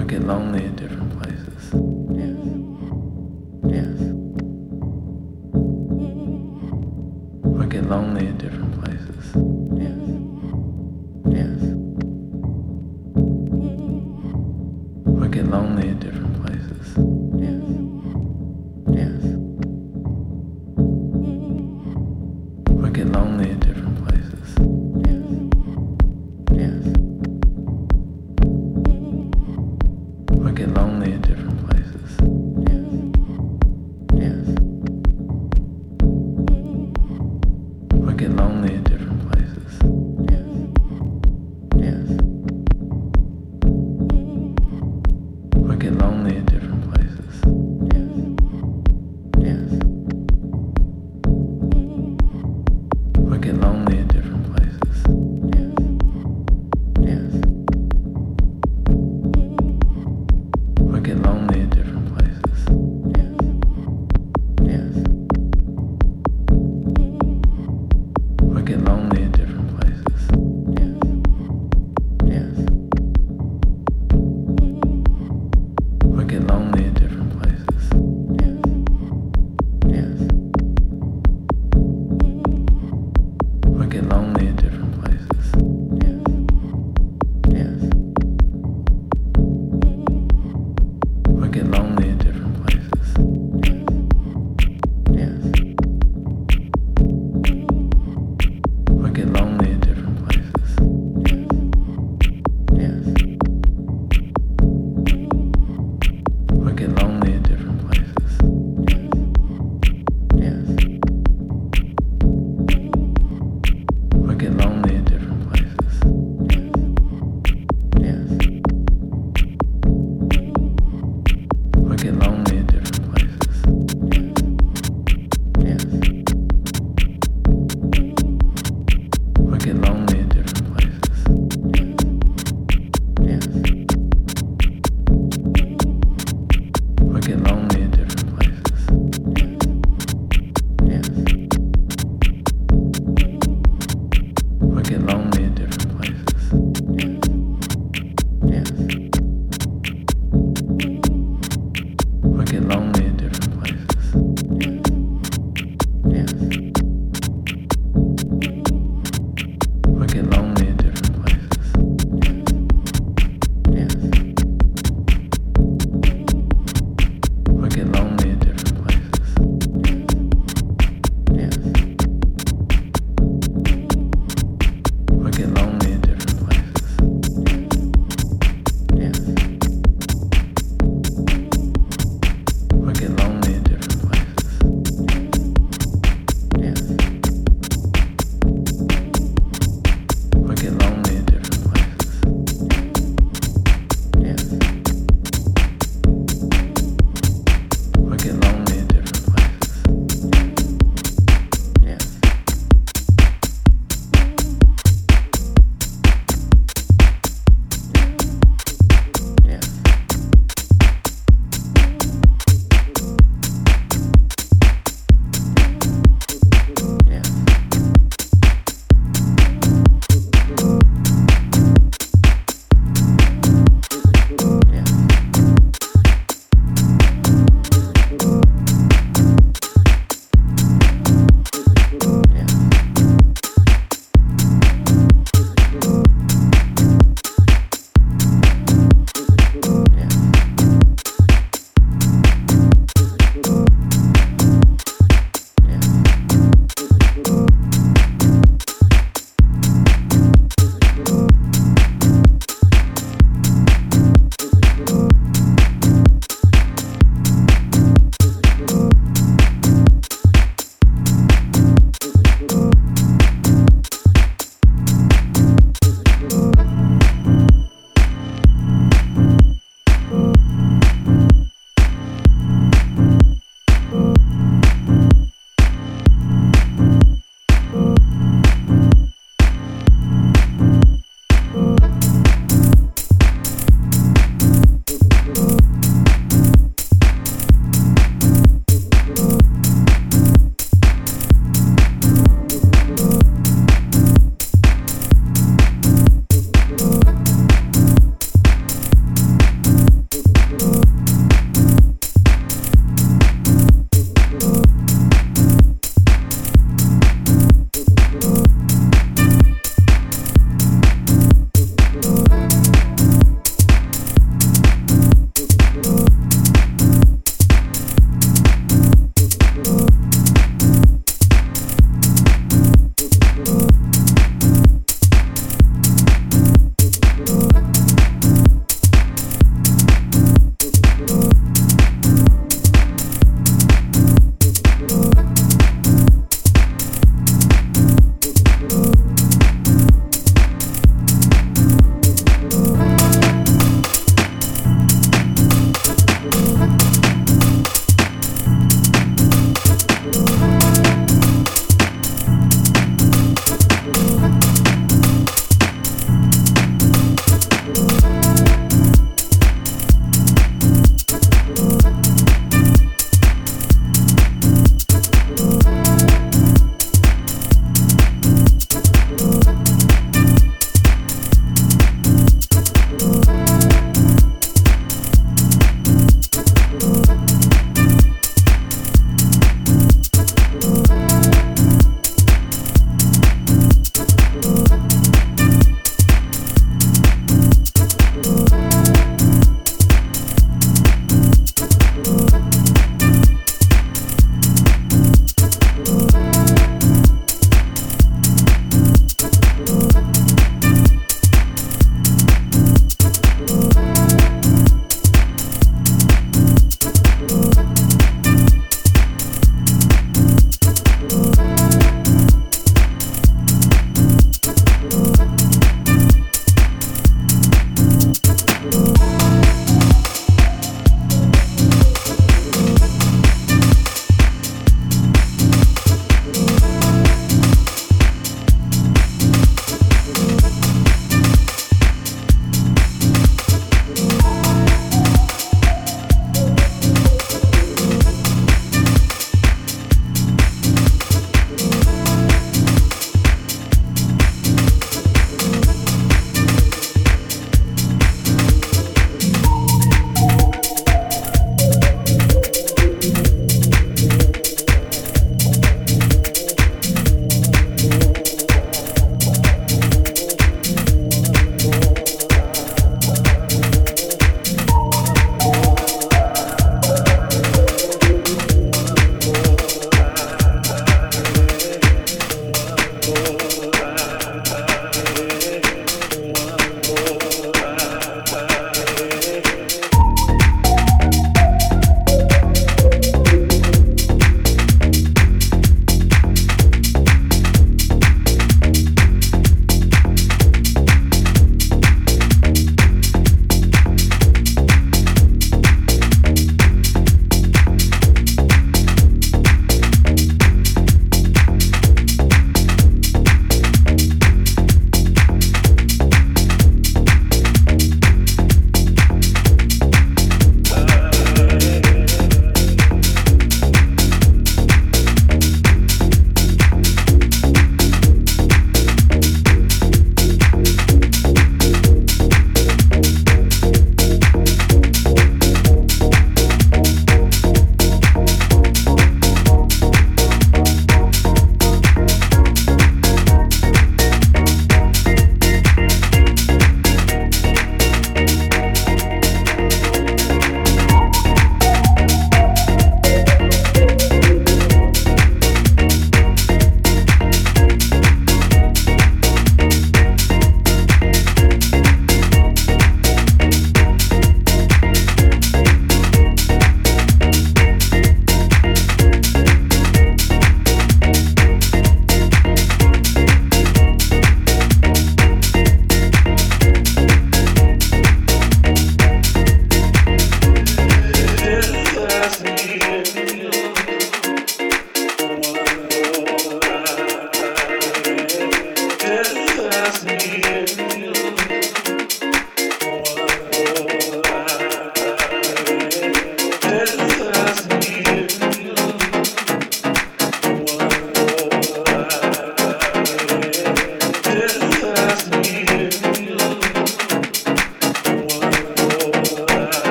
I get lonely in different places. Yes. Yes. But get lonely in different